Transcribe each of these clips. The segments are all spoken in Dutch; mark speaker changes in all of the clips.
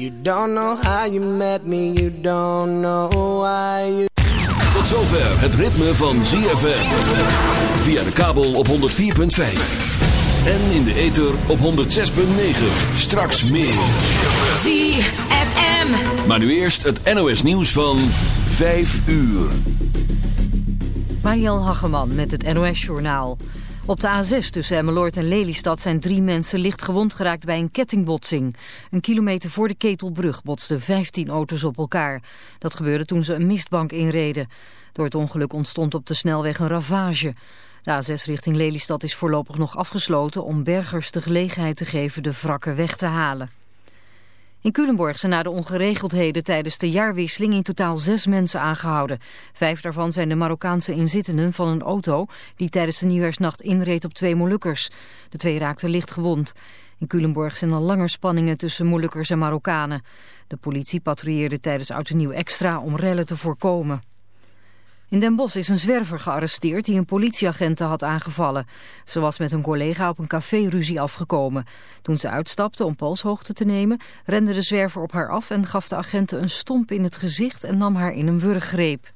Speaker 1: You don't know how you met me, you don't know why you...
Speaker 2: Tot zover het ritme van ZFM. Via de kabel op 104.5. En in de ether op 106.9. Straks meer.
Speaker 3: ZFM.
Speaker 2: Maar nu eerst het NOS nieuws van 5 uur.
Speaker 4: Mariel Hageman met het NOS Journaal. Op de A6 tussen Emmeloord en Lelystad zijn drie mensen licht gewond geraakt bij een kettingbotsing. Een kilometer voor de Ketelbrug botsten 15 auto's op elkaar. Dat gebeurde toen ze een mistbank inreden. Door het ongeluk ontstond op de snelweg een ravage. De A6 richting Lelystad is voorlopig nog afgesloten om bergers de gelegenheid te geven de wrakken weg te halen. In Culemborg zijn na de ongeregeldheden tijdens de jaarwisseling in totaal zes mensen aangehouden. Vijf daarvan zijn de Marokkaanse inzittenden van een auto die tijdens de nieuwjaarsnacht inreed op twee Molukkers. De twee raakten licht gewond. In Culemborg zijn al langer spanningen tussen Molukkers en Marokkanen. De politie patrouilleerde tijdens Oud en Nieuw extra om rellen te voorkomen. In Den Bosch is een zwerver gearresteerd die een politieagenten had aangevallen. Ze was met een collega op een café ruzie afgekomen. Toen ze uitstapte om polshoogte te nemen, rende de zwerver op haar af en gaf de agenten een stomp in het gezicht en nam haar in een wurggreep.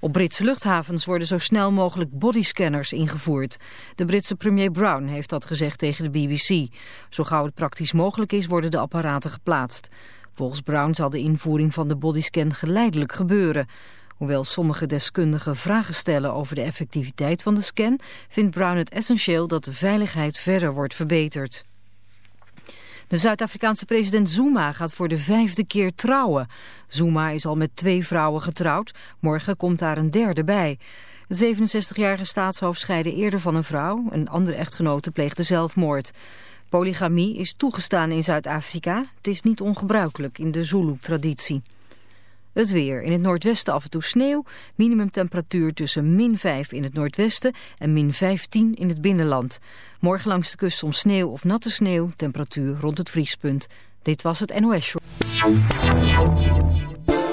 Speaker 4: Op Britse luchthavens worden zo snel mogelijk bodyscanners ingevoerd. De Britse premier Brown heeft dat gezegd tegen de BBC. Zo gauw het praktisch mogelijk is, worden de apparaten geplaatst. Volgens Brown zal de invoering van de bodyscan geleidelijk gebeuren. Hoewel sommige deskundigen vragen stellen over de effectiviteit van de scan, vindt Brown het essentieel dat de veiligheid verder wordt verbeterd. De Zuid-Afrikaanse president Zuma gaat voor de vijfde keer trouwen. Zuma is al met twee vrouwen getrouwd. Morgen komt daar een derde bij. Het 67-jarige staatshoofd scheidde eerder van een vrouw. Een andere echtgenote pleegde zelfmoord. Polygamie is toegestaan in Zuid-Afrika. Het is niet ongebruikelijk in de Zulu-traditie. Het weer. In het noordwesten af en toe sneeuw. Minimumtemperatuur tussen min 5 in het noordwesten en min 15 in het binnenland. Morgen langs de kust soms sneeuw of natte sneeuw. Temperatuur rond het vriespunt. Dit was het NOS Show.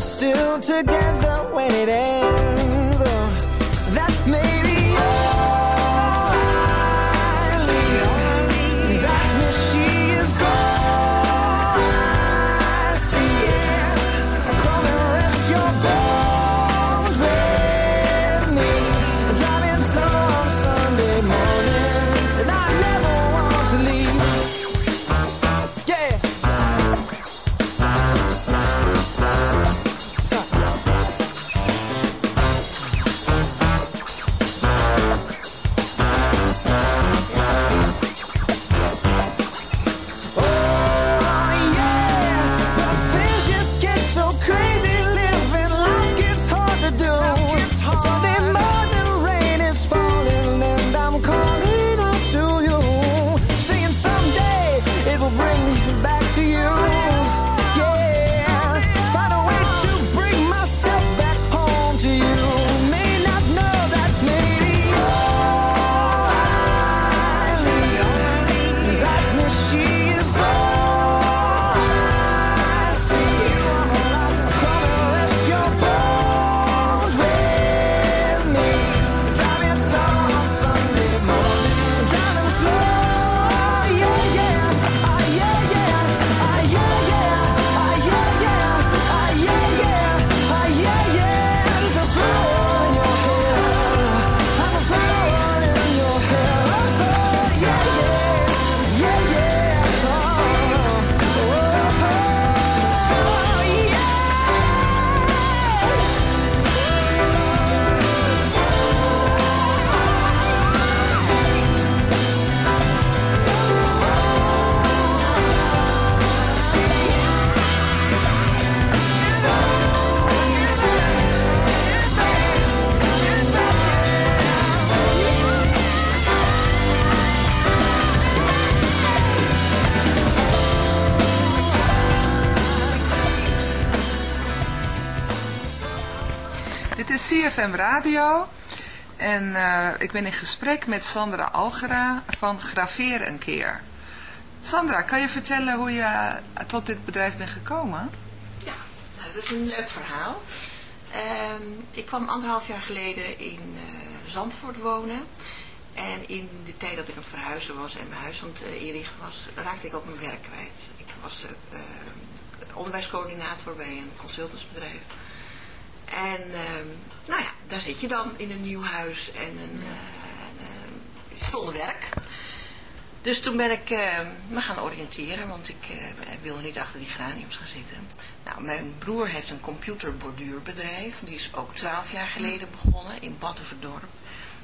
Speaker 1: Still
Speaker 2: together when it ends.
Speaker 5: CFM Radio en eh, ik ben in gesprek met Sandra Algera van Graveer een keer. Sandra, kan je vertellen hoe je eh, tot dit bedrijf bent gekomen?
Speaker 6: Ja, nou, dat is een leuk verhaal. Ehm, ik kwam anderhalf jaar geleden in eh, Zandvoort wonen. En in de tijd dat ik het verhuizen was en mijn huis aan het inrichten was, raakte ik ook mijn werk kwijt. Ik was eh, eh, onderwijscoördinator bij een consultantsbedrijf. En ehm, nou ja, daar zit je dan in een nieuw huis en een, en, eh, zonder werk. Dus toen ben ik eh, me gaan oriënteren, want ik eh, wilde niet achter die graniums gaan zitten. Nou, mijn broer heeft een computerborduurbedrijf. Die is ook twaalf jaar geleden begonnen in Battenverdorp.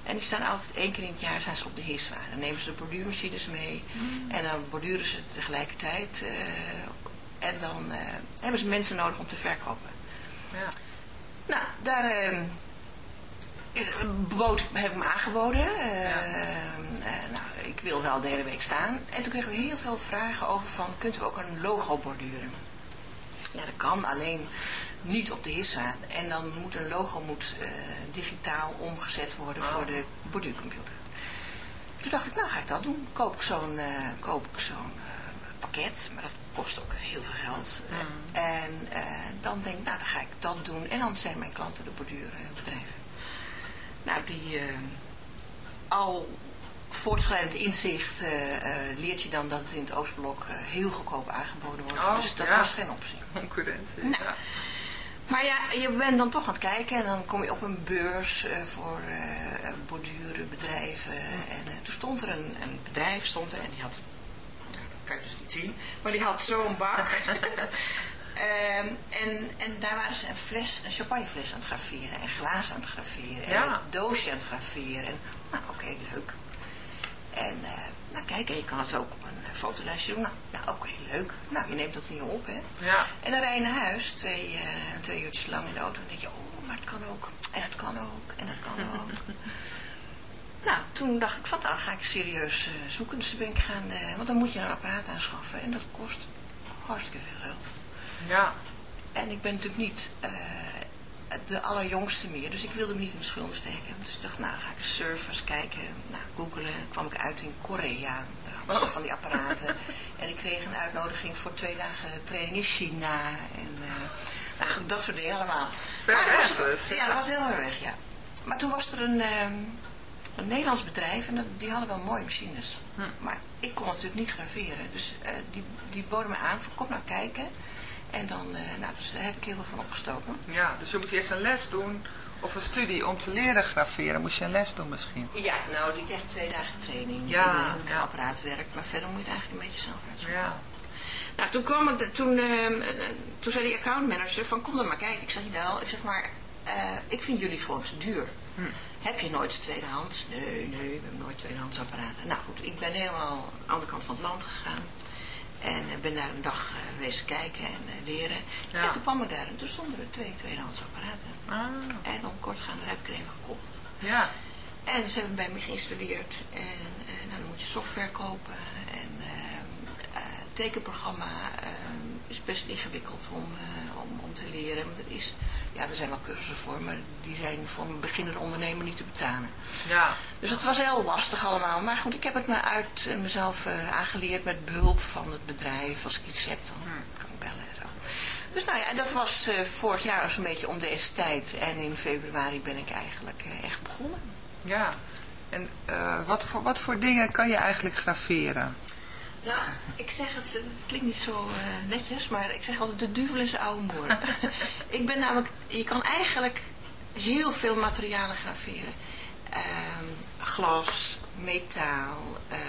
Speaker 6: En die staan altijd één keer in het jaar zijn ze op de hiswa. Dan nemen ze de borduurmachines mee en dan borduren ze tegelijkertijd. en dan hebben ze mensen nodig om te verkopen.
Speaker 5: Ja.
Speaker 6: Nou, daar eh, is, bood, heb ik me aangeboden. Eh, eh, nou, ik wil wel de hele week staan. En toen kregen we heel veel vragen over van, kunt u ook een logo borduren? Ja, dat kan, alleen niet op de HISA. En dan moet een logo moet, eh, digitaal omgezet worden voor de borduurcomputer. Toen dacht ik, nou ga ik dat doen. Koop ik zo'n eh, koop ik zo'n pakket, maar dat kost ook heel veel geld. En eh, dan denk ik, nou dan ga ik dat doen. En dan zijn mijn klanten de borduurbedrijven. Nou, die eh, al voortschrijdend inzicht eh, leert je dan dat het in het Oostblok heel goedkoop aangeboden wordt.
Speaker 5: Oh,
Speaker 6: dus dat
Speaker 5: ja.
Speaker 6: was geen optie.
Speaker 5: Concurrentie.
Speaker 6: Nou,
Speaker 5: ja.
Speaker 6: Maar ja, je bent dan toch aan het kijken en dan kom je op een beurs voor bordurenbedrijven. En eh, toen stond er een, een bedrijf, stond er en die had, kan je dus niet zien, maar die had zo'n bak. Ehm, en, en daar waren ze een fles, een champagnefles aan het graveren en glazen aan het graveren
Speaker 5: Ja.
Speaker 6: en een doosje aan het graveren. En, nou, oké, leuk. En eh, nou kijk, je kan het ook op een eh, fotolijstje doen. Nou, nou oké, leuk. Nou, je neemt dat niet op, hè.
Speaker 5: Ja.
Speaker 6: En dan rij je naar huis, twee, eh, twee uurtjes lang in de auto. En dan denk je, oh, maar het kan ook. En het kan ook. En het kan ook. nou, toen dacht ik van, nou ga ik serieus eh, zoeken. Dus ben ik gaan, eh, want dan moet je een apparaat aanschaffen. En dat kost hartstikke veel geld.
Speaker 5: Ja.
Speaker 6: En ik ben natuurlijk niet eh, de allerjongste meer, dus ik wilde me niet in de schulden steken. Dus ik dacht, nou ga ik surfers kijken, nou googelen, kwam ik uit in Korea. Daar hadden ze van die apparaten. En ik kreeg een uitnodiging voor twee dagen training in China. En nou, goed, dat soort dingen allemaal.
Speaker 5: Ver weg dus.
Speaker 6: Ja, dat was heel erg weg, ja. Maar toen was er een, ehm, een Nederlands bedrijf en dat, die hadden wel mooie machines.
Speaker 5: Hm.
Speaker 6: Maar ik kon natuurlijk niet graveren. Dus eh, die, die boden me aan, van, kom nou kijken. En dan, eh, nou, dus daar heb ik heel veel van opgestoken.
Speaker 5: Ja, dus je moet eerst een les doen of een studie om te leren graveren. Moest je een les doen misschien?
Speaker 6: Ja, nou, ik kreeg twee dagen training
Speaker 5: Ja,
Speaker 6: eh, hoe het
Speaker 5: ja.
Speaker 6: apparaat werkt. Maar verder moet je het eigenlijk een beetje zelf uitzoeken.
Speaker 5: Ja.
Speaker 6: Nou, toen kwam ik, toen, toen zei die accountmanager van kom dan maar kijken. Ik zeg wel, ik zeg maar, eh, ik vind jullie gewoon te duur.
Speaker 5: Hm.
Speaker 6: Heb je nooit tweedehands? Nee, nee, we hebben nooit tweedehands apparaten. Nou goed, ik ben helemaal aan de andere kant van het land gegaan. En eh, ben daar een dag eh, geweest kijken en eh, leren.
Speaker 5: Ja.
Speaker 6: En toen kwam ik daar en toen stonden er twee tweedehands apparaten.
Speaker 5: Ah,
Speaker 6: En om kort gaan, daar heb ik er even gekocht.
Speaker 5: ja.
Speaker 6: En ze hebben bij me geïnstalleerd. En eh, nou, dan moet je software kopen. En ehm, eh, tekenprogramma ehm, is best ingewikkeld om, eh, om, om te leren. Er, is, ja, er zijn wel cursussen voor, maar die zijn voor een beginner ondernemer niet te betalen.
Speaker 5: Ja.
Speaker 6: Dus het was heel lastig allemaal. Maar goed, ik heb het me uit eh, mezelf eh, aangeleerd met behulp van het bedrijf. Als ik iets heb, dan kan ik bellen en zo. Dus nou ja, en dat was vorig jaar zo'n beetje om deze tijd. En in februari ben ik eigenlijk echt begonnen.
Speaker 5: Ja. En wat, voor, wat voor dingen kan je eigenlijk graveren?
Speaker 6: Nou, ik zeg het, het klinkt niet zo eh, netjes, maar ik zeg altijd de duvel is oude moer. ik ben namelijk, je kan eigenlijk heel veel materialen graveren. Ehm, glas, metaal, ehm,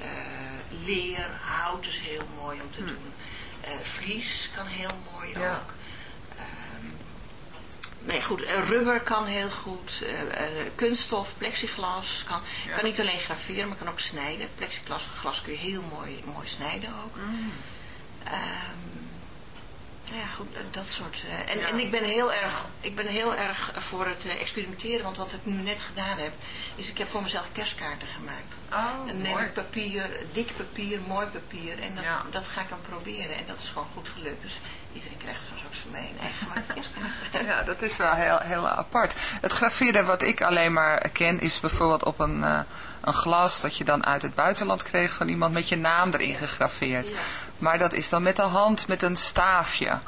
Speaker 6: eh, leer, hout is heel mooi om te doen. Eh, vlies kan heel mooi
Speaker 5: Ja.
Speaker 6: ook. Nee, goed, eh, rubber kan heel goed, eh, eh, kunststof, plexiglas kan,
Speaker 5: Ja.
Speaker 6: kan niet alleen graveren, maar kan ook snijden. Plexiglas glas kun je heel mooi, mooi snijden ook.
Speaker 5: Mm.
Speaker 6: Ehm, ja, goed, dat soort. en,
Speaker 5: Ja.
Speaker 6: en ik ben heel erg, ik ben heel erg voor het experimenteren, want wat ik nu net gedaan heb, is ik heb voor mezelf kerstkaarten gemaakt.
Speaker 5: Oh,
Speaker 6: Dan neem
Speaker 5: mooi.
Speaker 6: ik papier, dik papier, mooi papier en dat,
Speaker 5: Ja.
Speaker 6: dat ga ik dan proberen. En dat is gewoon goed gelukt. Dus iedereen krijgt van straks van een eigen.
Speaker 5: Ja, dat is wel heel, heel apart. Het graveren wat ik alleen maar ken is bijvoorbeeld op een, eh, een glas dat je dan uit het buitenland kreeg van iemand met je naam erin gegraveerd.
Speaker 6: Ja.
Speaker 5: Maar dat is dan met de hand met een staafje.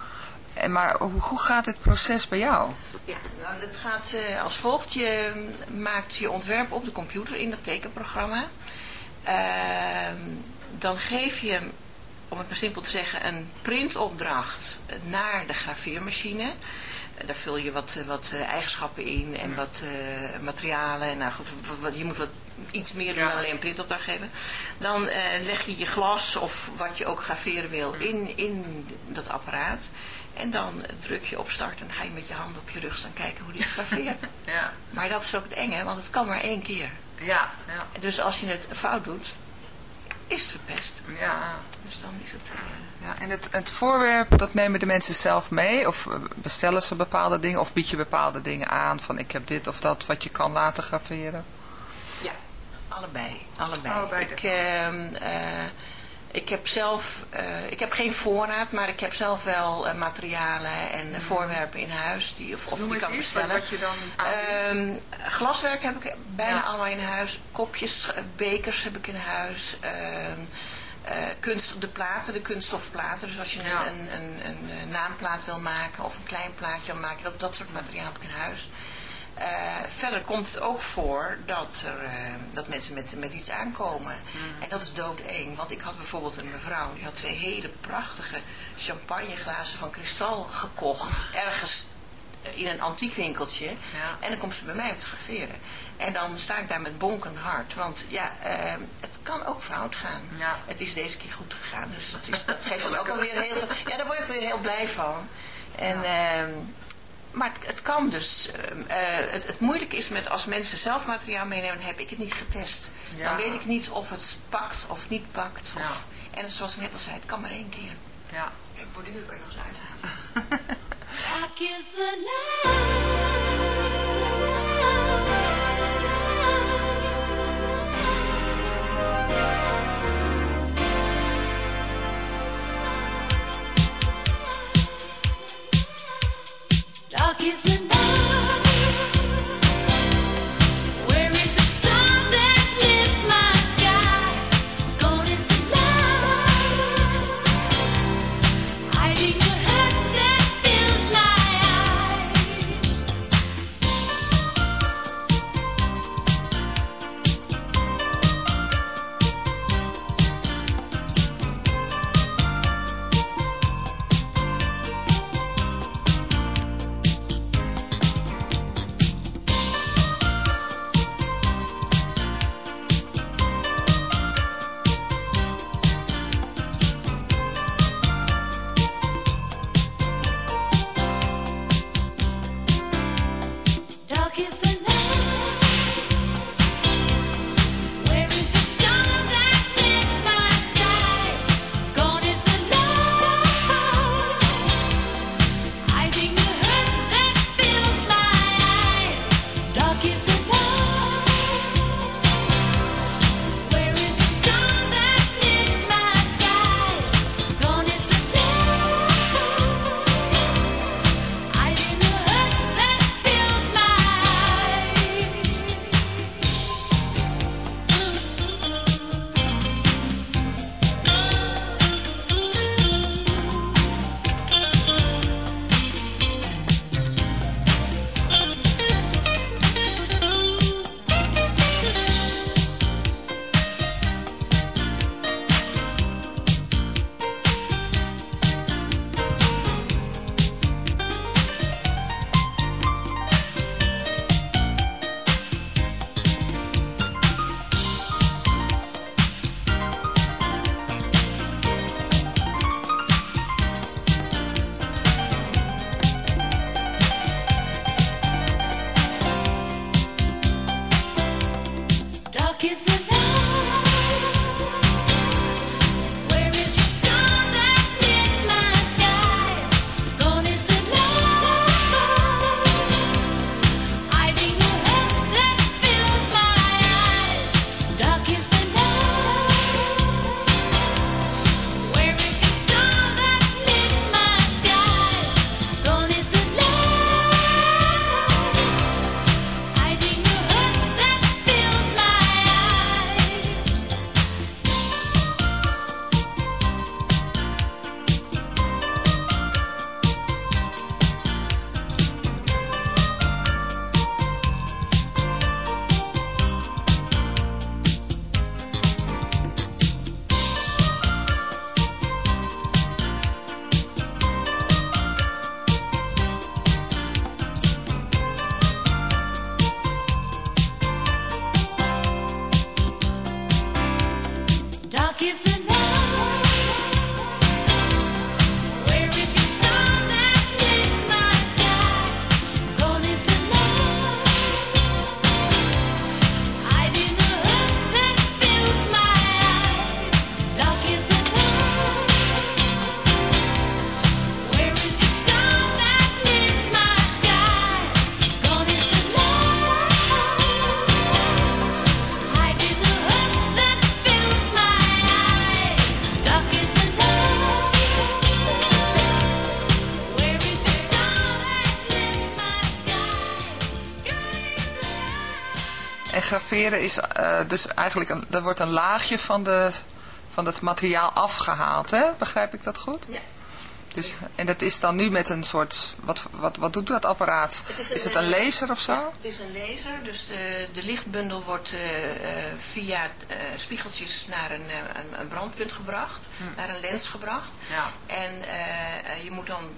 Speaker 5: En maar hoe, gaat het proces bij jou?
Speaker 6: Ja, nou, dat gaat eh, als volgt. Je maakt je ontwerp op de computer in dat tekenprogramma. Ehm, dan geef je, om het maar simpel te zeggen, een printopdracht naar de graveermachine. Daar vul je wat, eh, wat eh, eigenschappen in en wat materialen. En nou goed, wat- wat- je moet wat, iets meer
Speaker 5: Ja.
Speaker 6: dan alleen een printopdracht geven. Dan leg je je glas of wat je ook graveren wil in, in dat apparaat. En dan druk je op start en ga je met je hand op je rug staan kijken hoe die graveert.
Speaker 5: Ja,
Speaker 6: maar dat is ook het enge, want het kan maar één keer.
Speaker 5: ja, ja.
Speaker 6: Dus als je het fout doet, is het verpest.
Speaker 5: ja.
Speaker 6: Dus dan is het... eh,
Speaker 5: Ja, en het, het voorwerp, dat nemen de mensen zelf mee? Of eh, bestellen ze bepaalde dingen? Of bied je bepaalde dingen aan? Van ik heb dit of dat wat je kan laten graveren?
Speaker 6: Ja, allebei. allebei.
Speaker 5: Allebei
Speaker 6: ik, eh, ik heb zelf, eh, ik heb geen voorraad, maar ik heb zelf wel eh, materialen en eh, voorwerpen in huis die, of, of die kan bestellen.
Speaker 5: wat je dan.
Speaker 6: Ehm, glaswerk heb ik bijna
Speaker 5: Ja.
Speaker 6: allemaal in huis. Kopjes, eh, bekers heb ik in huis. Ehm, eh, kunst, de platen, de kunststofplaten. Dus als je
Speaker 5: Ja.
Speaker 6: een, een, een, een, naamplaat wil maken of een klein plaatje wil maken, dat, dat soort materiaal heb ik in huis. Eh, verder komt het ook voor dat, er, eh, dat mensen met, met iets aankomen. En dat is doodeng. Want ik had bijvoorbeeld een mevrouw, die had twee hele prachtige champagneglazen van kristal gekocht. Ergens eh, in een antiekwinkeltje. En dan komt ze bij mij op te graveren. En dan sta ik daar met bonkend hart. Want ja, het kan ook fout gaan.
Speaker 5: Ja.
Speaker 6: Het is deze keer goed gegaan. Dus dat, is, dat geeft dan ook alweer heel veel... Ja, daar word ik weer heel blij van. En... ehm, maar het, het kan dus. ehm, eh, het, het moeilijke is met als mensen zelf materiaal meenemen, heb ik het niet getest.
Speaker 5: Ja.
Speaker 6: Dan weet ik niet of het pakt of niet pakt.
Speaker 5: Ja.
Speaker 6: Of, en zoals ik net al zei, het kan maar één keer.
Speaker 5: Ja.
Speaker 6: Kijk, borduren kan je nog eens uithalen.
Speaker 7: Is
Speaker 5: eh, dus eigenlijk, een, er wordt een laagje van, de, van het materiaal afgehaald, hè? Begrijp ik dat goed?
Speaker 6: Ja.
Speaker 5: Dus, en dat is dan nu met een soort, wat, wat, wat doet dat apparaat?
Speaker 6: Het is
Speaker 5: het een laser of zo?
Speaker 6: Het is een laser, dus de, de lichtbundel wordt eh, eh, via spiegeltjes naar een, een, een brandpunt gebracht, naar een lens gebracht.
Speaker 5: Ja.
Speaker 6: En je moet dan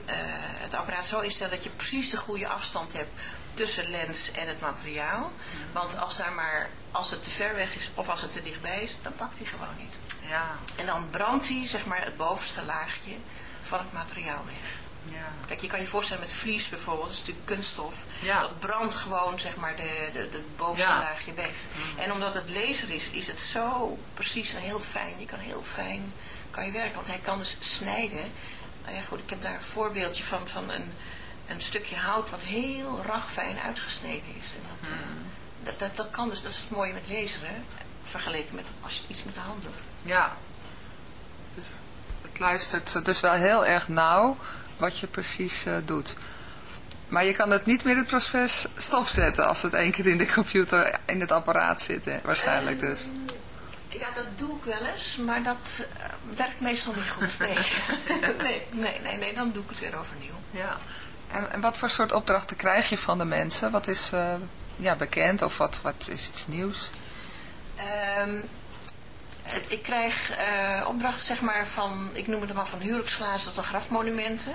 Speaker 6: het apparaat zo instellen dat je precies de goede afstand hebt tussen lens en het materiaal. Want als, daar maar, als het te ver weg is of als het te dichtbij is, dan pakt hij gewoon niet.
Speaker 5: Ja,
Speaker 6: En dan brandt hij zeg maar, het bovenste laagje van het materiaal weg.
Speaker 5: ja.
Speaker 6: Kijk, je kan je voorstellen met vlies bijvoorbeeld, dat is natuurlijk kunststof.
Speaker 5: Ja.
Speaker 6: Dat brandt gewoon zeg maar de, de, de bovenste
Speaker 5: Ja.
Speaker 6: laagje weg. En omdat het laser is, is het zo precies en heel fijn. Je kan heel fijn kan je werken, want hij kan dus snijden. Nou ja goed, ik heb daar een voorbeeldje van, van een, een stukje hout wat heel ragfijn uitgesneden is. En dat, eh, dat, dat, dat kan dus, dat is het mooie met laseren, vergeleken met als je iets met de hand doet.
Speaker 5: Ja. Dus het luistert dus wel heel erg nauw wat je precies eh, doet. Maar je kan het niet meer het proces stopzetten als het één keer in de computer, in het apparaat zit, hè, waarschijnlijk dus.
Speaker 6: Ja, dat doe ik wel eens, maar dat eh, werkt meestal niet goed. Nee. nee, nee, nee, nee, dan doe ik het weer overnieuw.
Speaker 5: Ja. En, en wat voor soort opdrachten krijg je van de mensen? Wat is eh, ja, bekend of wat, wat is iets nieuws?
Speaker 6: Ehm, het- ik krijg eh, opdrachten zeg maar van, ik noem het maar van huwelijksglazen tot grafmonumenten.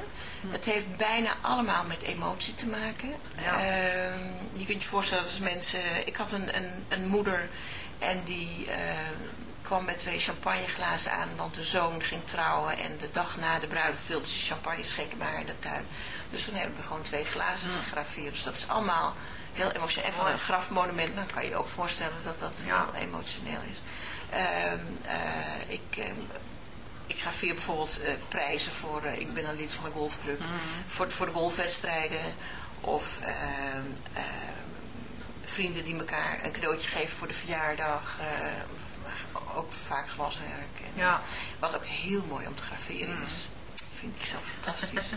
Speaker 6: Het heeft bijna allemaal met emotie te maken. Ehm, je kunt je voorstellen dat als mensen, ik had een, een, een moeder en die eh, kwam met twee champagneglazen aan, want de zoon ging trouwen en de dag na de bruiloft wilde ze champagne schenken bij haar in de tuin. Dus toen hebben we gewoon twee glazen gegraveerd. Dus dat is allemaal heel emotioneel. En van een grafmonument, dan kan je je ook voorstellen dat dat heel emotioneel is. Ehm, eh, ik, ehm, ik graveer bijvoorbeeld eh, prijzen voor, eh, ik ben een lid van de golfclub, voor, voor de golfwedstrijden. Of ehm, vrienden die elkaar een cadeautje geven voor de verjaardag. Eh, ook vaak glaswerk. En,
Speaker 5: Ja.
Speaker 6: Wat ook heel mooi om te graveren is, vind ik zelf fantastisch,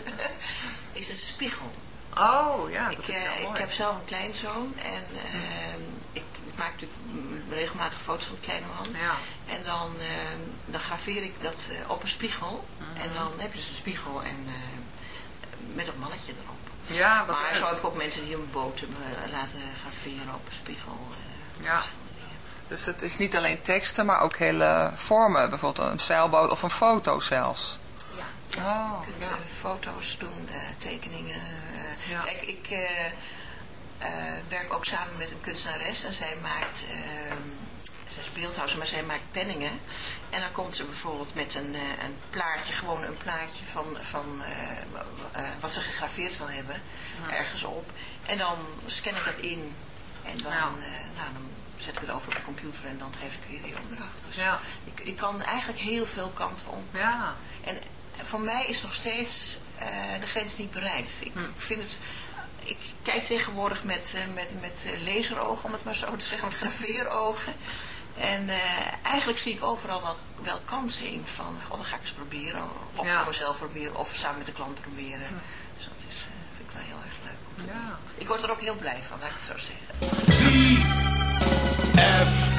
Speaker 6: is een spiegel.
Speaker 5: Oh, ja, dat
Speaker 6: Ik,
Speaker 5: is
Speaker 6: eh,
Speaker 5: heel
Speaker 6: ik
Speaker 5: mooi.
Speaker 6: heb zelf een kleinzoon en ehm, ik maak natuurlijk regelmatig foto's van de kleine man.
Speaker 5: Ja.
Speaker 6: En dan, ehm, dan graveer ik dat eh, op een spiegel.
Speaker 5: Mhm.
Speaker 6: En dan heb je dus een spiegel en eh, met een mannetje erop.
Speaker 5: Ja, wat
Speaker 6: maar
Speaker 5: leuk.
Speaker 6: zo heb ik ook mensen die een boot hebben eh, laten graveren op een spiegel. eh,
Speaker 5: Ja. Dus het is niet alleen teksten, maar ook hele vormen. Bijvoorbeeld een zeilboot of een foto zelfs.
Speaker 6: Ja.
Speaker 5: Oh,
Speaker 6: Je kunt
Speaker 5: ja.
Speaker 6: eh, foto's doen, eh, tekeningen. eh.
Speaker 5: Ja.
Speaker 6: Kijk, ik werk ook samen met een kunstenares en zij maakt, zij is beeldhouwer, maar zij maakt penningen. En dan komt ze bijvoorbeeld met een, een plaatje, gewoon een plaatje van, van wat ze gegraveerd wil hebben, ergens op. En dan scan ik dat in en dan, eh, nou, dan zet ik het over op de computer en dan geef ik weer die opdracht. Dus
Speaker 5: Ja.
Speaker 6: ik, ik kan eigenlijk heel veel kanten op.
Speaker 5: Ja.
Speaker 6: En voor mij is nog steeds eh, de grens niet bereikt. Ik
Speaker 5: Hm.
Speaker 6: vind het... Ik kijk tegenwoordig met, eh, met, met eh, laserogen, om het maar zo te zeggen, met graveerogen. En eh, eigenlijk zie ik overal wel, wel kansen in van, god, dan ga ik eens proberen. Of
Speaker 5: Ja.
Speaker 6: voor mezelf proberen, of samen met de klant proberen. Dus dat is, eh, vind ik wel heel erg leuk. om te
Speaker 5: Ja.
Speaker 6: doen. Ik word er ook heel blij van, laat ik het zo zeggen.
Speaker 8: F.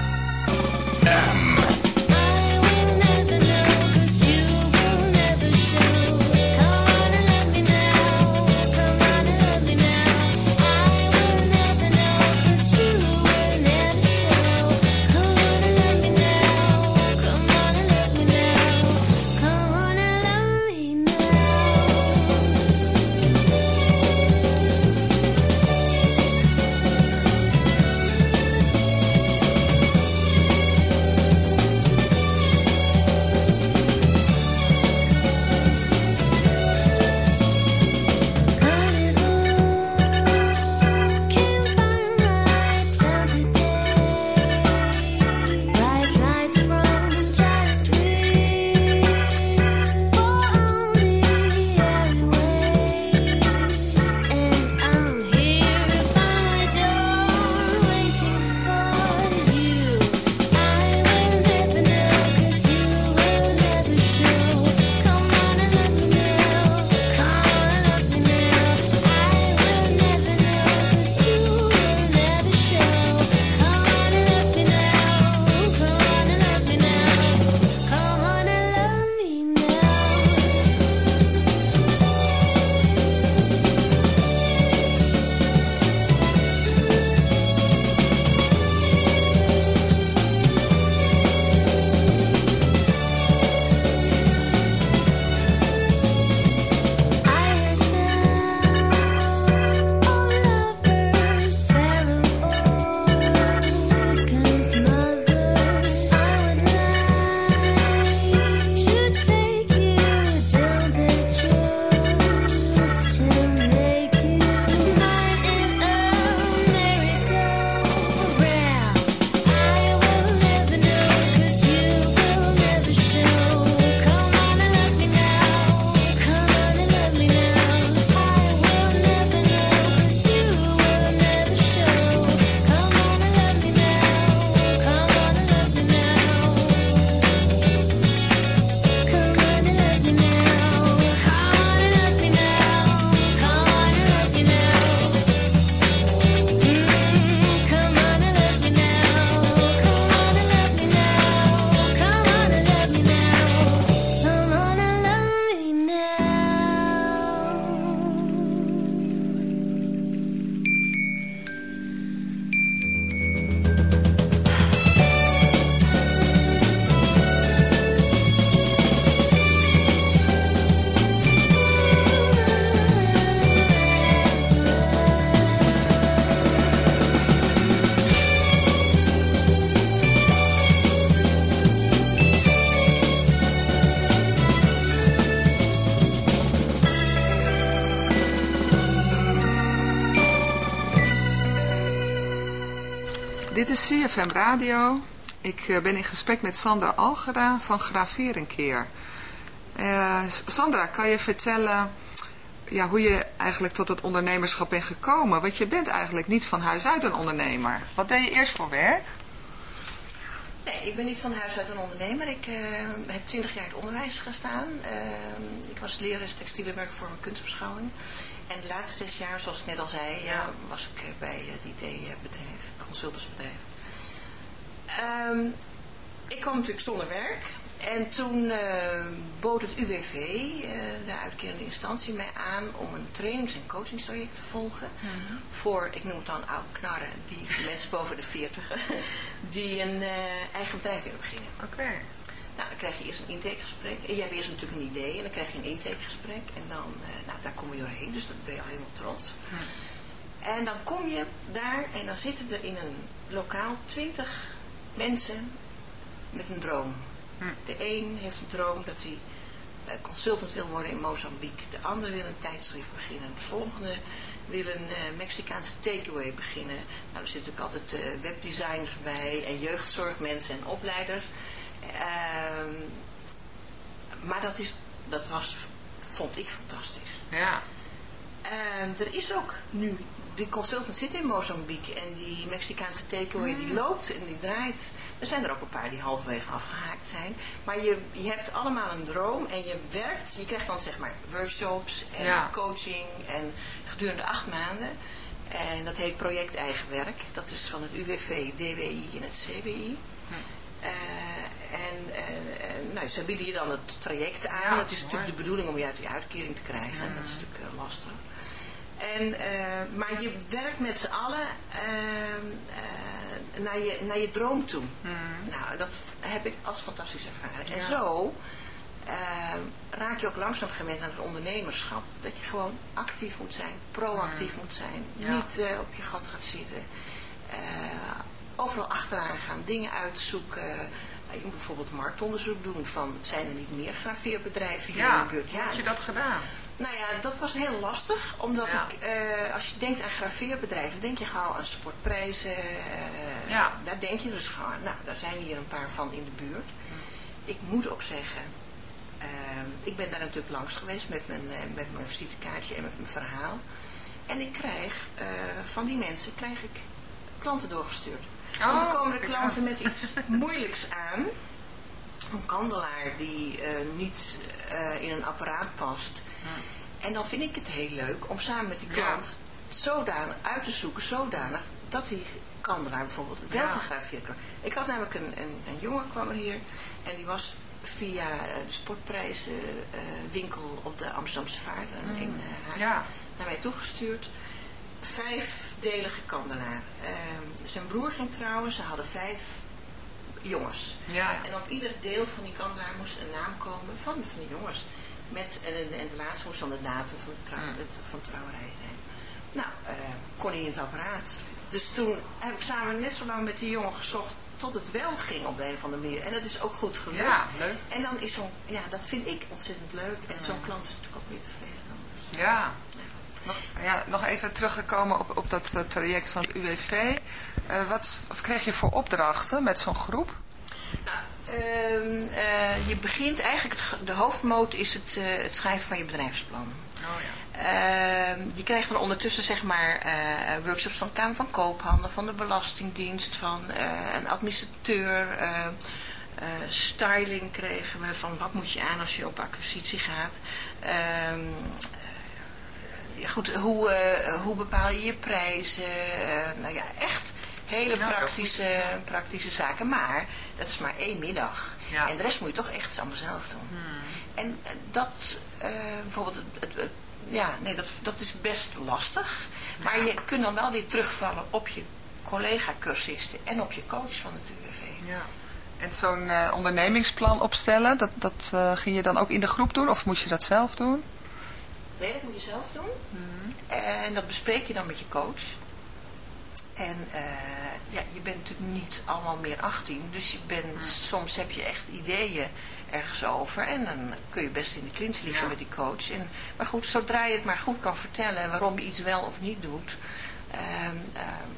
Speaker 5: Dit is CFM Radio. Ik eh, ben in gesprek met Sandra Algera van Graveer een keer. Eh, Sandra, kan je vertellen ja, hoe je eigenlijk tot het ondernemerschap bent gekomen? Want je bent eigenlijk niet van huis uit een ondernemer. Wat deed je eerst voor werk?
Speaker 6: Nee, ik ben niet van huis uit een ondernemer. Ik eh, heb twintig jaar in het onderwijs gestaan. Ik was lerares textielenwerk voor mijn kunstbeschouwing. En de laatste zes jaar, zoals ik net al zei, ja, was ik bij het IT-bedrijf, consultantsbedrijf. Ehm, ik kwam natuurlijk zonder werk. En toen eh, bood het UWV, eh, de uitkerende instantie, mij aan om een trainings- en coachingstraject te volgen. Voor, ik noem het dan oude knarren, die mensen boven de 40, die een eh, eigen bedrijf willen beginnen.
Speaker 5: Oké.
Speaker 6: Nou, dan krijg je eerst een intakegesprek. En jij hebt eerst natuurlijk een idee en dan krijg je een intakegesprek. En dan, eh, nou, daar kom je doorheen, dus dan ben je al helemaal trots. En dan kom je daar en dan zitten er in een lokaal twintig mensen met een droom. De een heeft een droom dat hij eh, consultant wil worden in Mozambique. De ander wil een tijdschrift beginnen. De volgende wil een eh, Mexicaanse takeaway beginnen. Nou, er zitten natuurlijk altijd eh, webdesigners bij en jeugdzorgmensen en opleiders. Ehm, maar dat, is, dat was, vond ik fantastisch.
Speaker 5: Ja.
Speaker 6: Ehm, er is ook nu, die consultant zit in Mozambique en die Mexicaanse takeaway die loopt en die draait. Er zijn er ook een paar die halverwege afgehaakt zijn. Maar je, je hebt allemaal een droom en je werkt, je krijgt dan zeg maar workshops en
Speaker 5: Ja.
Speaker 6: coaching en gedurende acht maanden. En dat heet project eigen werk. Dat is van het UWV, DWI en het CWI. Eh, en eh, eh, nou, ze bieden je dan het traject aan.
Speaker 5: Ja,
Speaker 6: het is natuurlijk de bedoeling om je uit die uitkering te krijgen. En dat is natuurlijk lastig. En, eh, maar je werkt met z'n allen ehm, eh, naar, je, naar je droom toe. Nou, dat heb ik als fantastisch ervaren. En
Speaker 5: Ja.
Speaker 6: zo raak je ook langzaam gewend aan het ondernemerschap. Dat je gewoon actief moet zijn, proactief moet zijn.
Speaker 5: Ja.
Speaker 6: Niet eh, op je gat gaat zitten. Eh, overal achteraan gaan, dingen uitzoeken. Je moet bijvoorbeeld marktonderzoek doen van, zijn er niet meer graveerbedrijven hier in
Speaker 5: Ja,
Speaker 6: de buurt?
Speaker 5: hoe heb je dat gedaan?
Speaker 6: Nou ja, dat was heel lastig, omdat
Speaker 5: Ja.
Speaker 6: ik, eh, als je denkt aan graveerbedrijven, denk je gauw aan sportprijzen. eh,
Speaker 5: Ja.
Speaker 6: Daar denk je dus gauw aan. Nou, daar zijn hier een paar van in de buurt. Ik moet ook zeggen, eh, ik ben daar natuurlijk langs geweest met mijn, eh, met mijn visitekaartje en met mijn verhaal. En ik krijg van die mensen krijg ik klanten doorgestuurd.
Speaker 5: Oh,
Speaker 6: dan komen
Speaker 5: kijk
Speaker 6: klanten met iets moeilijks aan. Een kandelaar die niet in een apparaat past. En dan vind ik het heel leuk om samen met die klant zodanig uit te zoeken, zodanig dat die kandelaar bijvoorbeeld wel
Speaker 5: Ja.
Speaker 6: gegraveerd. Ik had namelijk een, een, een jongen kwam er hier en die was via eh, de sportprijzenwinkel op de Amsterdamse Vaart eh, in eh, Haag
Speaker 5: Ja.
Speaker 6: naar mij toegestuurd. Vijfdelige kandelaar. Ehm, zijn broer ging trouwen, ze hadden vijf jongens.
Speaker 5: Ja.
Speaker 6: En op ieder deel van die kandelaar moest een naam komen van, van de jongens. Met, en, de laatste moest dan de datum van de, trouw,
Speaker 5: Mm.
Speaker 6: het- van de trouwerij zijn. Nou, eh, kon hij in het apparaat. Dus toen heb ik samen net zo lang met die jongen gezocht tot het wel ging op de een of andere manier. En dat is ook goed gelukt.
Speaker 5: Ja, leuk.
Speaker 6: En dan is zo'n, ja, dat vind ik ontzettend leuk. En zo'n klant is natuurlijk ook weer tevreden. dan. Dus,
Speaker 5: Ja. Nog, ja, nog even teruggekomen op, op dat eh, traject van het UWV. Eh, wat of kreeg je voor opdrachten met zo'n groep?
Speaker 6: Nou, ehm, eh, je begint eigenlijk, de hoofdmoot is het, eh, het schrijven van je bedrijfsplan.
Speaker 5: Oh ja.
Speaker 6: Ehm, je krijgt dan ondertussen zeg maar eh, workshops van de Kamer van Koophandel, van de Belastingdienst, van een administrateur. eh, eh, styling kregen we van wat moet je aan als je op acquisitie gaat. Ehm, goed, hoe, hoe bepaal je je prijzen? Nou ja, echt hele praktische, praktische zaken. Maar dat is maar één middag.
Speaker 5: Ja. Hmm.
Speaker 6: En de rest moet je toch echt allemaal zelf doen. En eh, dat, eh, bijvoorbeeld, het, ja, nee, dat, dat is best lastig. Maar je kunt dan wel weer terugvallen op je collega-cursisten en op je coach van het UWV.
Speaker 5: ja. En zo'n eh, ondernemingsplan opstellen, dat, dat ging je dan ook in de groep doen of moest je dat zelf doen?
Speaker 6: Nee, dat moet je zelf doen. En dat bespreek je dan met je coach. En eh, ja, je bent natuurlijk niet allemaal meer 18. Dus je bent, soms heb je echt ideeën ergens over. En dan kun je best in de klins liggen
Speaker 5: Ja.
Speaker 6: met die coach. En, maar goed, zodra je het maar goed kan vertellen waarom je iets wel of niet doet. ehm, ehm,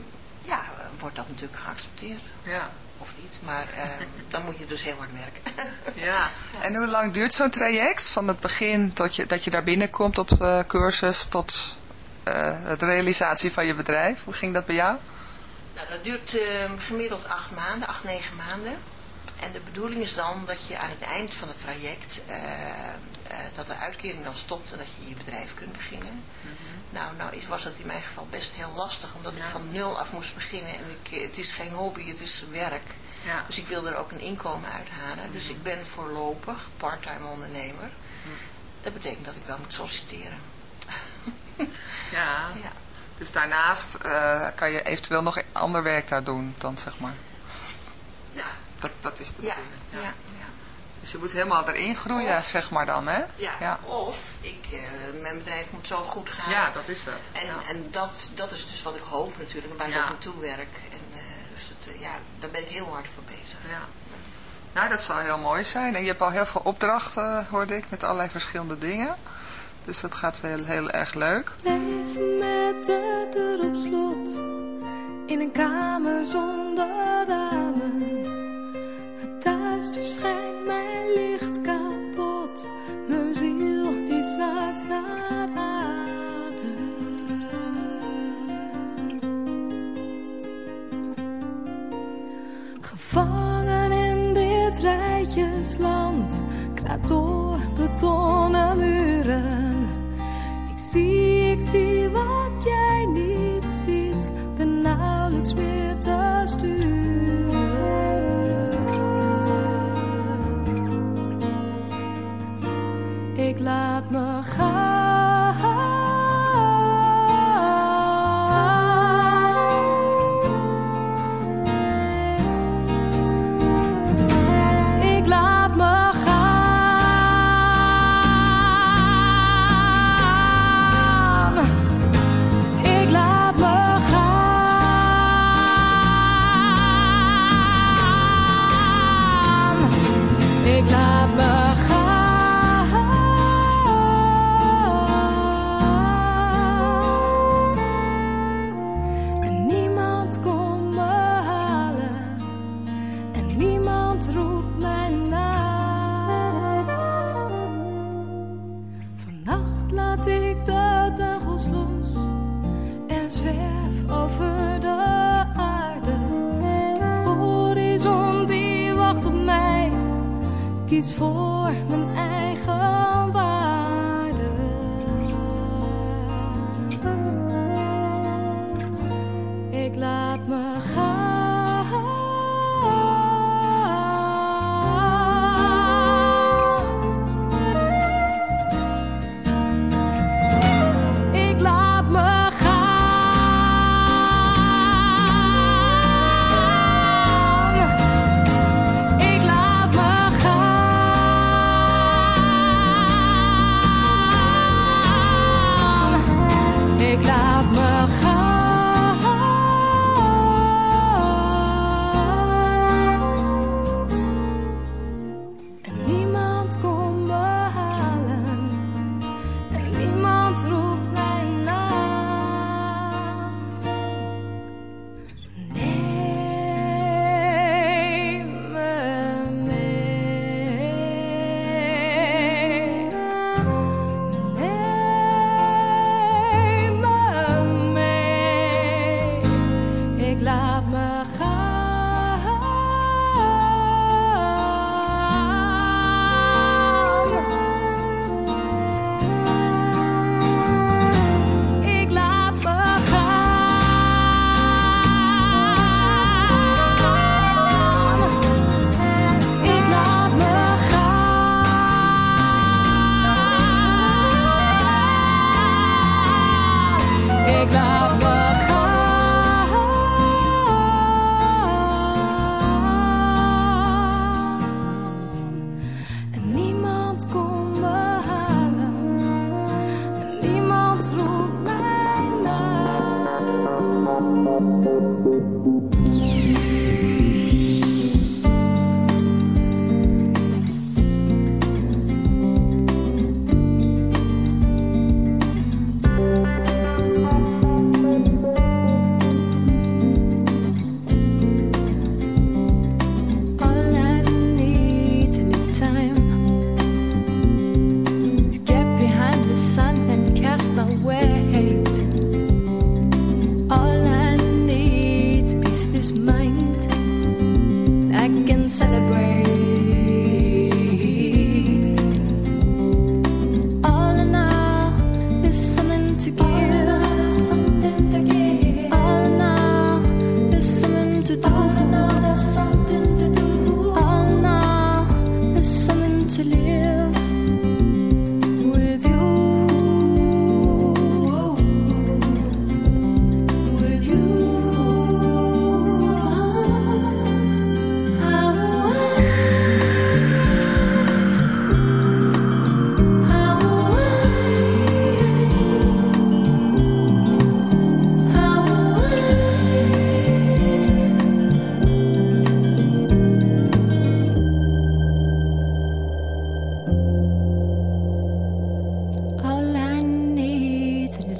Speaker 6: ja, wordt dat natuurlijk geaccepteerd.
Speaker 5: Ja.
Speaker 6: Of niet, maar eh, dan moet je dus heel hard werken.
Speaker 5: Ja. En hoe lang duurt zo'n traject? Van het begin tot je, dat je daar binnenkomt op de cursus tot eh, de realisatie van je bedrijf. Hoe ging dat bij jou?
Speaker 6: Nou, dat duurt eh, gemiddeld acht maanden, acht, negen maanden. En de bedoeling is dan dat je aan het eind van het traject, eh, eh, dat de uitkering dan stopt en dat je je bedrijf kunt beginnen. Nou, nou is, was dat in mijn geval best heel lastig, omdat ik van nul af moest beginnen. En ik, het is geen hobby, het is werk.
Speaker 5: Ja.
Speaker 6: Dus ik wilde er ook een inkomen uit halen. Dus ik ben voorlopig parttime ondernemer. Dat betekent dat ik wel moet solliciteren.
Speaker 5: Ja.
Speaker 6: Ja.
Speaker 5: Dus daarnaast eh, kan je eventueel nog ander werk daar doen dan zeg maar.
Speaker 6: Ja.
Speaker 5: Dat, dat is de
Speaker 6: Ja, ja, ja.
Speaker 5: Dus je moet helemaal erin groeien
Speaker 6: Of-
Speaker 5: zeg maar dan hè?
Speaker 6: Ja,
Speaker 5: Ja,
Speaker 6: of ik, eh, mijn bedrijf moet zo goed gaan.
Speaker 5: Ja, dat is het.
Speaker 6: En,
Speaker 5: Ja.
Speaker 6: en dat, dat is dus wat ik hoop natuurlijk, en waar ik ook naartoe werk. En, eh, dus dat, ja, daar ben ik heel hard voor bezig.
Speaker 5: Ja. Nou, dat zal heel mooi zijn. En je hebt al heel veel opdrachten, hoorde ik, met allerlei verschillende dingen. Dus dat gaat wel heel erg leuk.
Speaker 1: Leven met de deur op slot. In een kamer zonder ramen. Het duister schijnt mijn licht kapot. Mijn ziel die snaakt naar adem. Gevangen in dit rijtjesland. Kruip door betonnen muren. Zie, ik zie wat jij niet ziet. Ben nauwelijks meer te sturen. Ik laat me gaan.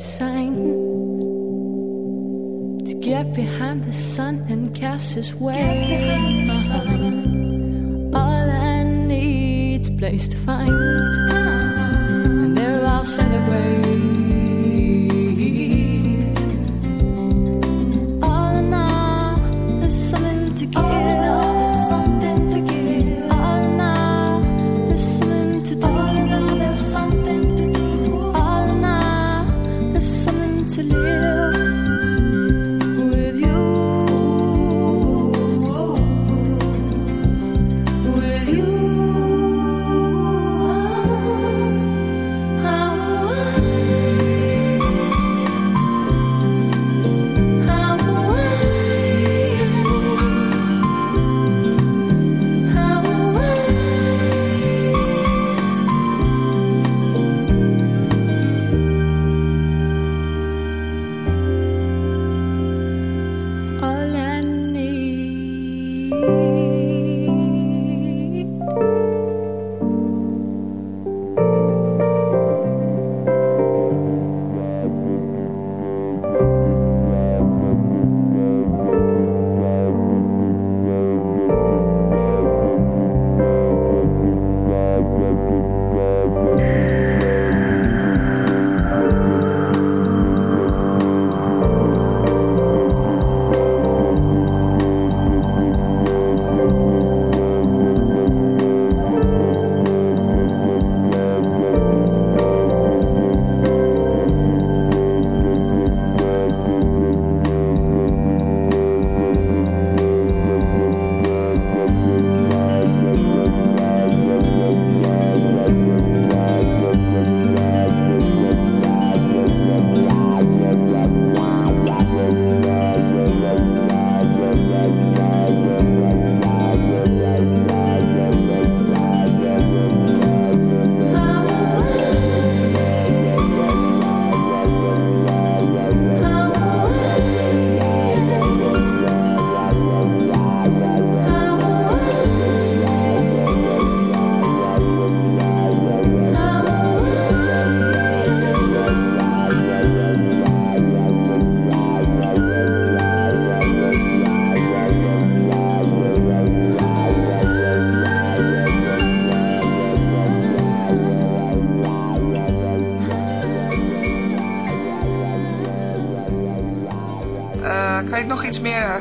Speaker 1: sign to get behind the sun and cast his way. All I need's place to find, and there I'll celebrate.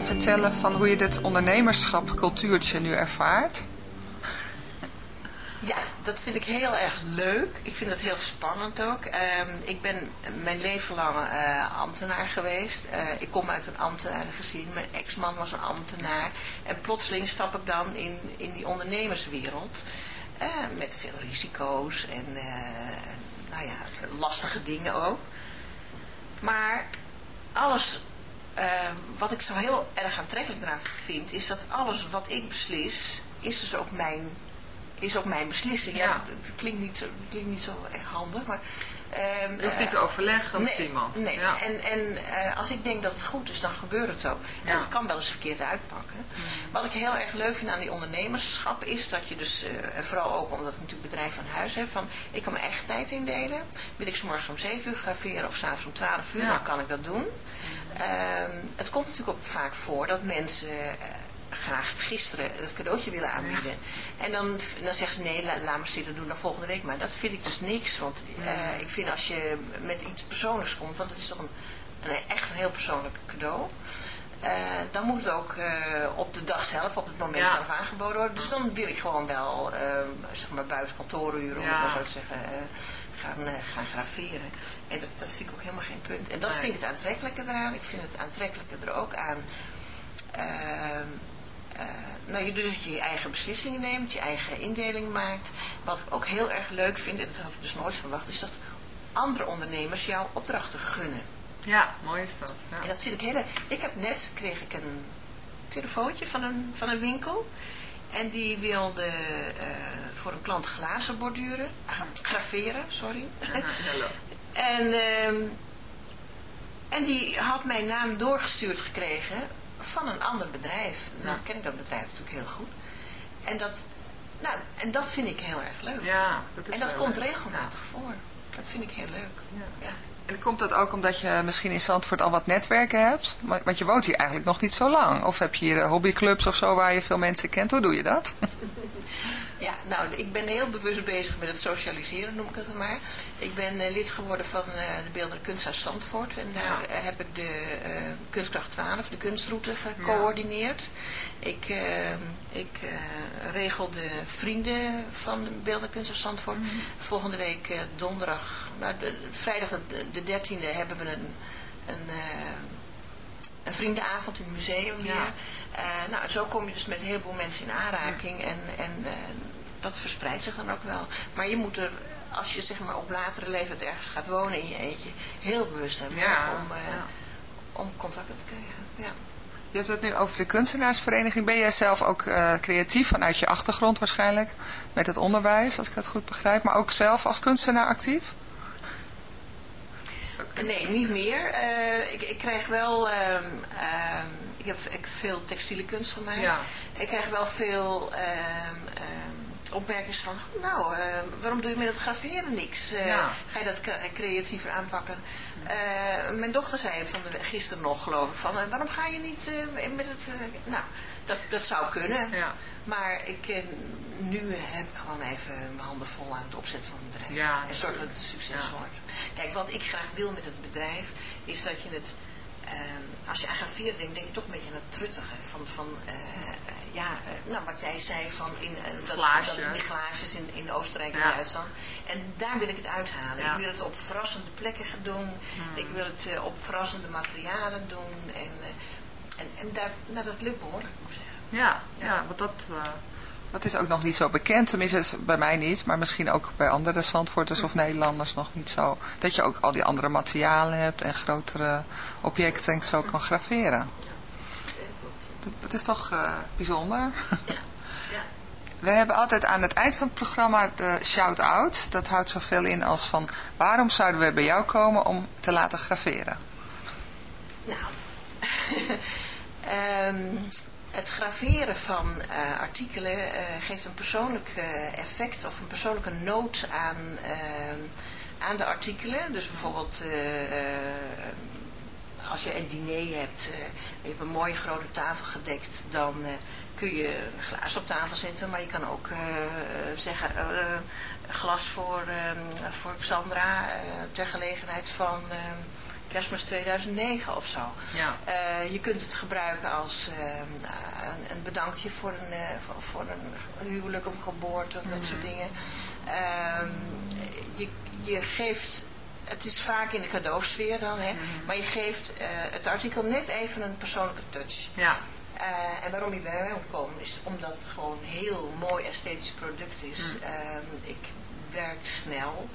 Speaker 5: Vertellen van hoe je dit ondernemerschap cultuurtje nu ervaart?
Speaker 6: Ja, dat vind ik heel erg leuk. Ik vind het heel spannend ook. Ehm, ik ben mijn leven lang eh, ambtenaar geweest. Eh, ik kom uit een ambtenarengezin. Mijn ex-man was een ambtenaar. En plotseling stap ik dan in, in die ondernemerswereld. eh, met veel risico's en nou ja, lastige dingen ook. Maar alles ik zo heel erg aantrekkelijk eraan vind, is dat alles wat ik beslis, is dus ook mijn, is ook mijn beslissing. Ja, klinkt niet zo, het klinkt niet zo echt handig, maar... ehm,
Speaker 5: Je hoeft niet te overleggen met iemand.
Speaker 6: Nee,
Speaker 5: Ja.
Speaker 6: en, en eh, als ik denk dat het goed is, dan gebeurt het ook. En
Speaker 5: Ja.
Speaker 6: Het kan wel eens verkeerd uitpakken. Wat ik heel erg leuk vind aan die ondernemerschap is dat je dus, eh, vooral ook omdat ik natuurlijk bedrijf van huis heb, van ik kan mijn eigen tijd indelen. Wil ik 's morgens om 7 uur graveren of s'avonds om 12 uur,
Speaker 5: Ja.
Speaker 6: dan kan ik dat doen. Ehm, het komt natuurlijk ook vaak voor dat mensen eh, graag gisteren het cadeautje willen aanbieden. En dan, dan zeggen ze nee, la- laat maar zitten, doen dan volgende week maar. Dat vind ik dus niks, want eh, ik vind als je met iets persoonlijks komt, want het is toch een, een echt een heel persoonlijk cadeau. eh, dan moet het ook eh, op de dag zelf, op het moment
Speaker 5: Ja.
Speaker 6: zelf aangeboden worden. Dus dan wil ik gewoon wel, ehm, zeg maar buiten kantooruren, om
Speaker 5: Ja.
Speaker 6: het maar zo te zeggen, gaan, gaan graveren. En dat, dat vind ik ook helemaal geen punt. En dat
Speaker 5: Nee.
Speaker 6: vind ik het aantrekkelijke eraan. Ik vind het aantrekkelijke er ook aan. Eh, nou, je dus je eigen beslissingen neemt, je eigen indeling maakt. Wat ik ook heel erg leuk vind, en dat had ik dus nooit verwacht, is dat andere ondernemers jouw opdrachten gunnen.
Speaker 5: Ja, mooi is dat. Ja.
Speaker 6: En dat vind ik heel. Ik heb net, kreeg ik een telefoontje van een, van een winkel. En die wilde eh, voor een klant glazen borduren. Graveren, sorry. en, ehm, en die had mijn naam doorgestuurd gekregen van een ander bedrijf. Nou ken ik dat bedrijf natuurlijk heel goed. En dat, nou, en dat vind ik heel erg leuk.
Speaker 5: Ja, dat is
Speaker 6: en dat komt
Speaker 5: leuk.
Speaker 6: regelmatig voor. Dat vind ik heel leuk.
Speaker 5: Ja.
Speaker 6: Ja.
Speaker 5: En komt dat ook omdat je misschien in Zandvoort al wat netwerken hebt? Want want je woont hier eigenlijk nog niet zo lang. Of heb je hier eh, hobbyclubs of zo waar je veel mensen kent? Hoe doe je dat?
Speaker 6: Ja, nou, ik ben heel bewust bezig met het socialiseren, noem ik het maar. Ik ben eh, lid geworden van eh, de Beeldende Kunsthuis Zandvoort. En daar eh, heb ik de Kunstkracht 12, de kunstroute, gecoördineerd. Ik, eh, ik regel de vrienden van de Beeldende Kunsthuis Zandvoort. Volgende week donderdag, nou, de, vrijdag de, de 13e hebben we een... een een vriendenavond in het museum weer. Eh, nou, zo kom je dus met een heleboel mensen in aanraking en, en eh, dat verspreidt zich dan ook wel. Maar je moet er, als je zeg maar op latere leeftijd ergens gaat wonen in je eentje, heel bewust zijn
Speaker 5: Ja,
Speaker 6: om, eh, om contacten te krijgen. Ja.
Speaker 5: Je hebt het nu over de kunstenaarsvereniging. Ben jij zelf ook creatief vanuit je achtergrond waarschijnlijk? Met het onderwijs, als ik het goed begrijp. Maar ook zelf als kunstenaar actief?
Speaker 6: Nee, niet meer. Eh, ik, ik krijg wel, ehm, ehm, ik, heb, ik veel textiele kunst gemaakt.
Speaker 5: Ja.
Speaker 6: Ik krijg wel veel ehm, opmerkingen van, nou, eh, waarom doe je met het graveren niks? Eh,
Speaker 5: Ja.
Speaker 6: Ga je dat cre- creatiever aanpakken? Mijn dochter zei van de, gisteren nog, geloof ik, van, waarom ga je niet met het... nou, dat, dat zou kunnen.
Speaker 5: Ja.
Speaker 6: Maar ik, eh, nu heb ik gewoon even mijn handen vol aan het opzetten van het bedrijf.
Speaker 5: Ja,
Speaker 6: en zorgen dat het een succes
Speaker 5: Ja.
Speaker 6: wordt. Kijk, wat ik graag wil met het bedrijf, is dat je het, ehm, als je aan graveren denkt, denk je toch een beetje aan het truttige. Van, van eh, eh, ja, eh, nou wat jij zei, van in, eh, dat, dat- die glaasjes in, in Oostenrijk en
Speaker 5: Ja.
Speaker 6: Duitsland. En daar wil ik het uithalen.
Speaker 5: Ja.
Speaker 6: Ik wil het op verrassende plekken gaan doen. Ik wil het eh, op verrassende materialen doen. En, eh, en, en daar, nou, dat lukt behoorlijk, moet ik zeggen.
Speaker 5: Ja, ja want dat, eh, dat is ook nog niet zo bekend. Tenminste, bij mij niet. Maar misschien ook bij andere Zandvoorters of Nederlanders nog niet zo. Dat je ook al die andere materialen hebt en grotere objecten en zo kan graveren. Dat, dat is toch eh, bijzonder. We hebben altijd aan het eind van het programma de shout-out. Dat houdt zoveel in als van waarom zouden we bij jou komen om te laten graveren?
Speaker 6: Nou, Ehm, het graveren van eh, artikelen eh, geeft een persoonlijk eh, effect of een persoonlijke noot aan, ehm, aan de artikelen. Dus bijvoorbeeld als je een diner hebt, je hebt een mooie grote tafel gedekt, dan kun je een glaas op tafel zetten, maar je kan ook zeggen glas voor, ehm, voor Xandra ter gelegenheid van kerstmis 2009 of zo.
Speaker 5: Ja.
Speaker 6: Eh, je kunt het gebruiken als ehm, een, een bedankje voor een, eh, voor, een huwelijk of een geboorte of dat soort dingen. Ehm, je, je geeft, het is vaak in de cadeausfeer dan, hè, maar je geeft eh, het artikel net even een persoonlijke touch.
Speaker 5: Ja.
Speaker 6: Eh, en waarom je bij mij opkomt is omdat het gewoon een heel mooi esthetisch product is. Ehm, ik werk snel.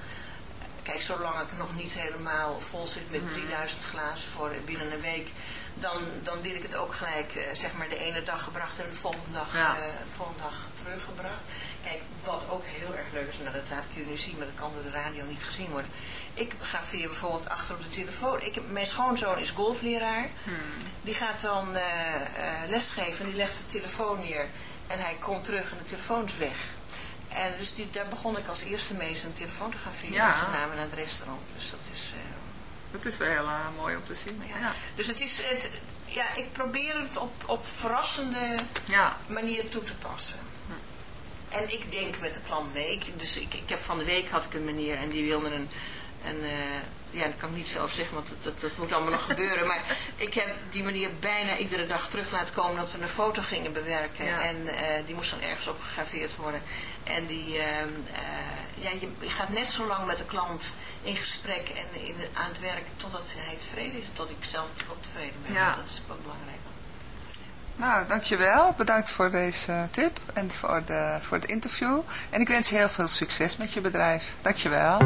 Speaker 6: Kijk, zolang ik nog niet helemaal vol zit met 3000 glazen voor binnen een week, dan, dan wil ik het ook gelijk, eh, zeg maar, de ene dag gebracht en de volgende dag,
Speaker 5: Ja.
Speaker 6: eh, de volgende dag teruggebracht. Kijk, wat ook heel erg leuk is, nou dat laat ik jullie nu zien, maar dat kan door de radio niet gezien worden. Ik graveer bijvoorbeeld achter op de telefoon. Ik mijn schoonzoon is golfleraar. Die gaat dan eh, lesgeven en die legt zijn telefoon neer. En hij komt terug en de telefoon is weg. En dus die, daar begon ik als eerste mee zijn telefoon te graveren.
Speaker 5: Ja.
Speaker 6: met zijn naam naar het restaurant. Dus dat is... eh,
Speaker 5: Dat is wel heel eh, mooi om te zien.
Speaker 6: ja.
Speaker 5: Ja.
Speaker 6: Dus het is, het, ja, ik probeer het op, op verrassende
Speaker 5: Ja.
Speaker 6: manier toe te passen. En ik denk met de klant mee. Ik, dus ik, ik heb van de week had ik een meneer en die wilde een, een eh, ja, daar kan ik niet over zeggen, want dat, dat, dat moet allemaal nog gebeuren. Maar ik heb die meneer bijna iedere dag terug laten komen dat we een foto gingen bewerken.
Speaker 5: Ja.
Speaker 6: En eh, die moest dan ergens op gegraveerd worden. En die, ehm, eh, ja, je, je gaat net zo lang met de klant in gesprek en in, aan het werk totdat hij tevreden is. Tot ik zelf ook tevreden ben.
Speaker 5: Ja.
Speaker 6: Dat is ook wel belangrijk.
Speaker 5: Nou, dankjewel. Bedankt voor deze tip en voor, de, voor het interview. En ik wens je heel veel succes met je bedrijf. Dankjewel.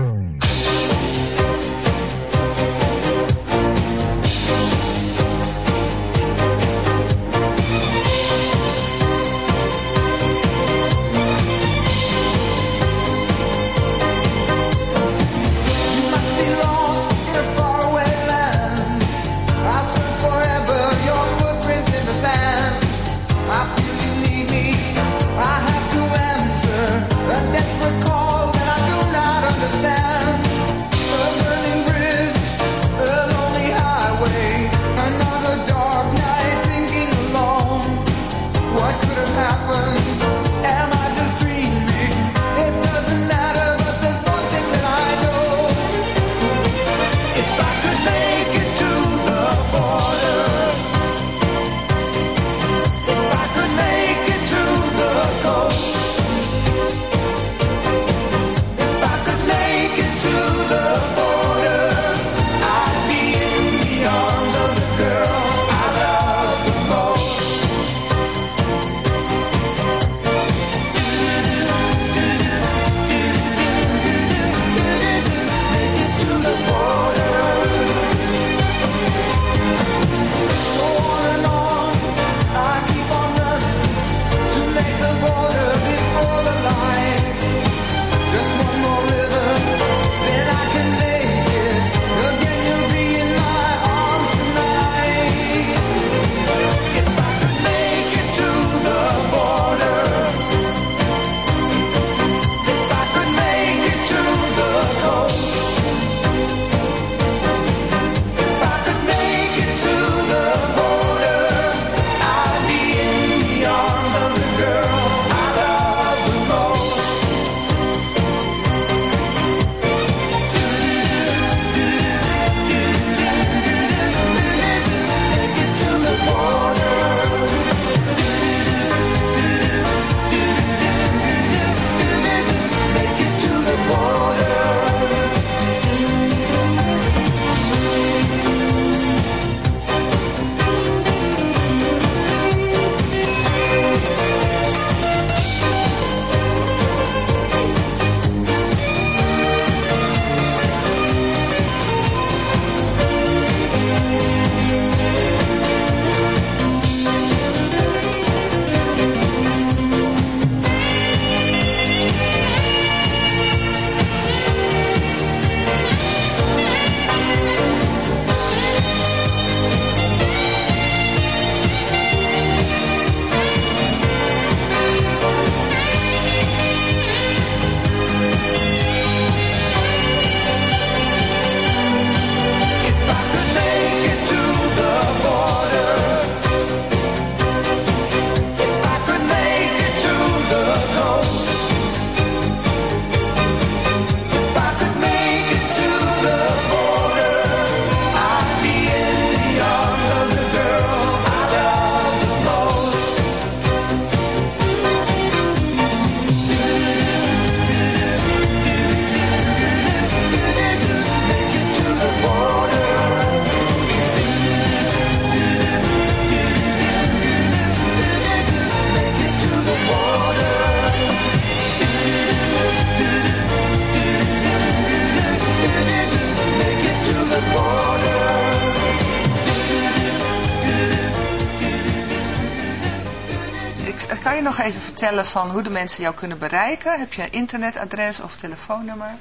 Speaker 5: Nog even vertellen van hoe de mensen jou kunnen bereiken? Heb je een internetadres of telefoonnummer?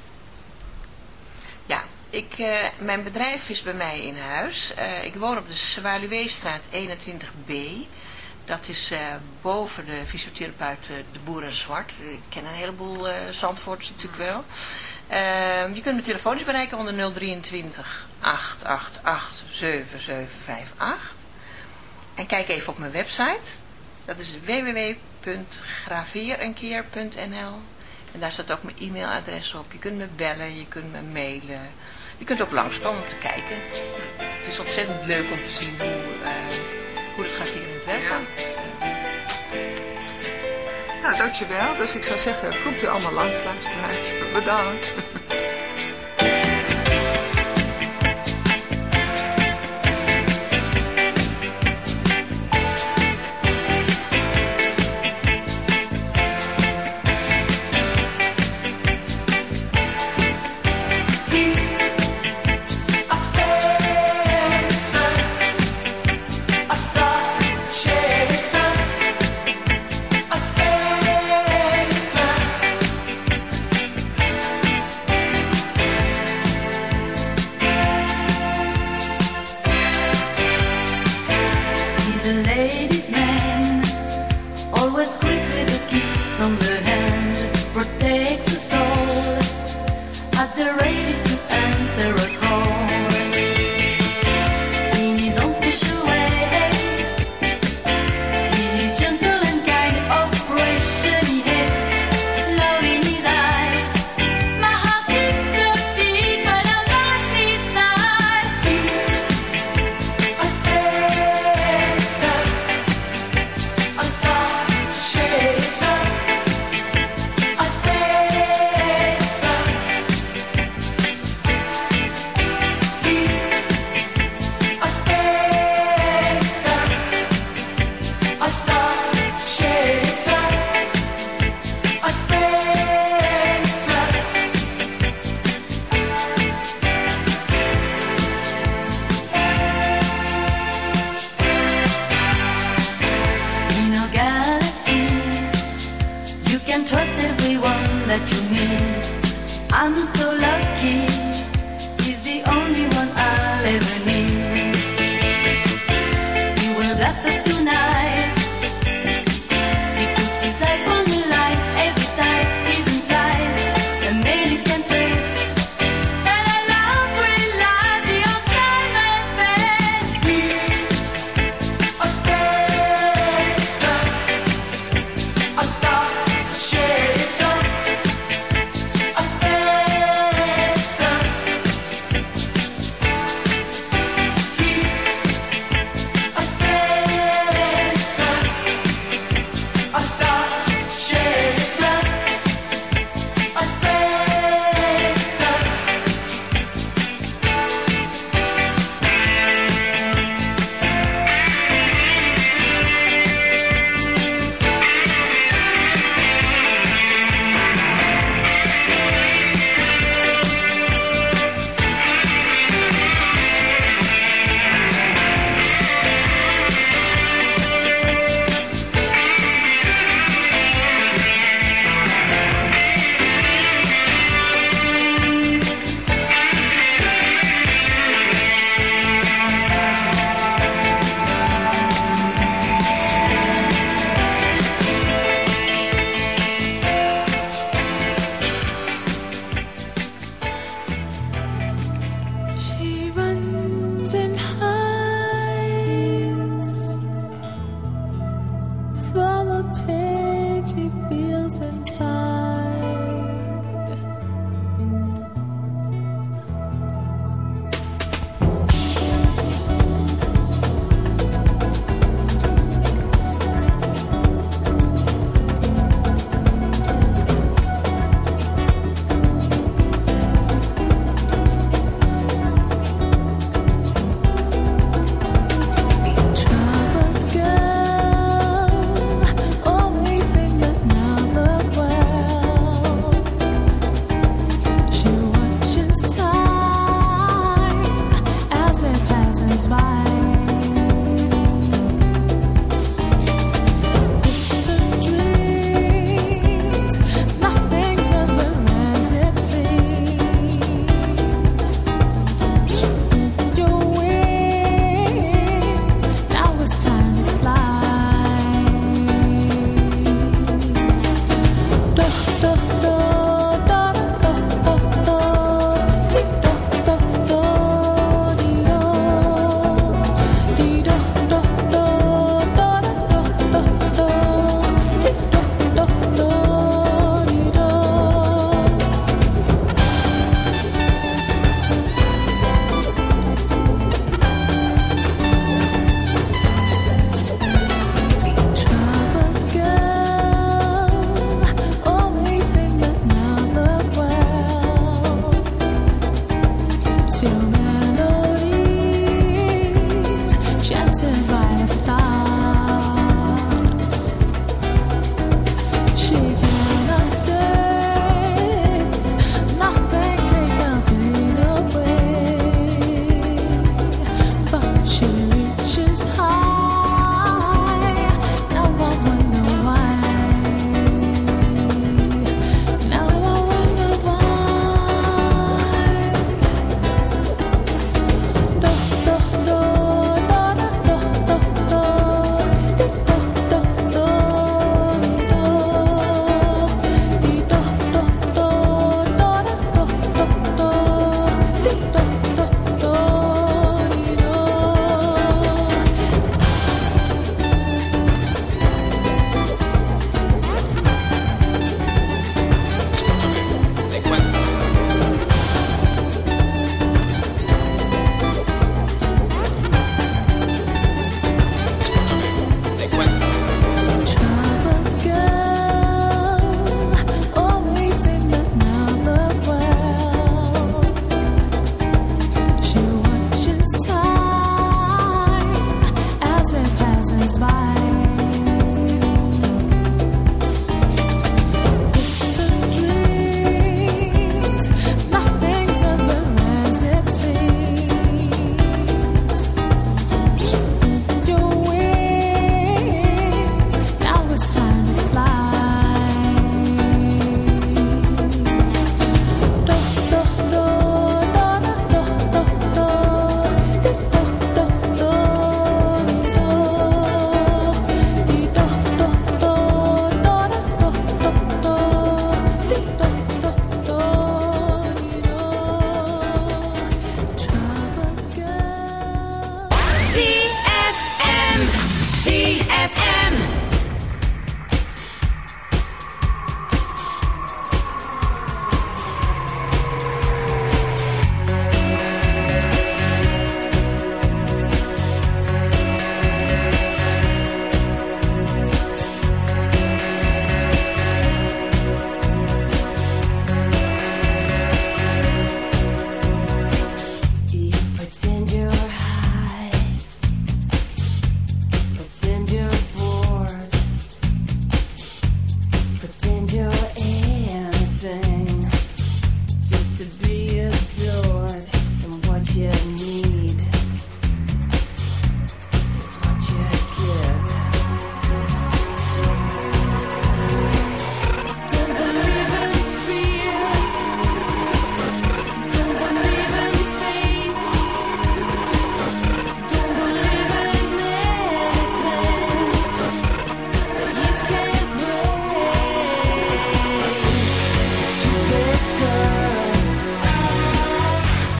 Speaker 6: Ja, ik, eh, mijn bedrijf is bij mij in huis. Eh, ik woon op de Zwaluweestraat 21b. Dat is eh, boven de fysiotherapeut De Boeren Zwart. Ik ken een heleboel Zandvoorts natuurlijk wel. Ehm, je kunt me telefonisch bereiken onder 023 888 7758. En kijk even op mijn website. Dat is www.graveerenkeer.nl En daar staat ook mijn e-mailadres op. Je kunt me bellen, je kunt me mailen. Je kunt ook langskomen om te kijken. Het is ontzettend leuk om te zien hoe, eh, hoe het graveren in het werk gaat.
Speaker 5: Nou, dankjewel. Dus ik zou zeggen, komt u allemaal langs, luisteraars. Bedankt.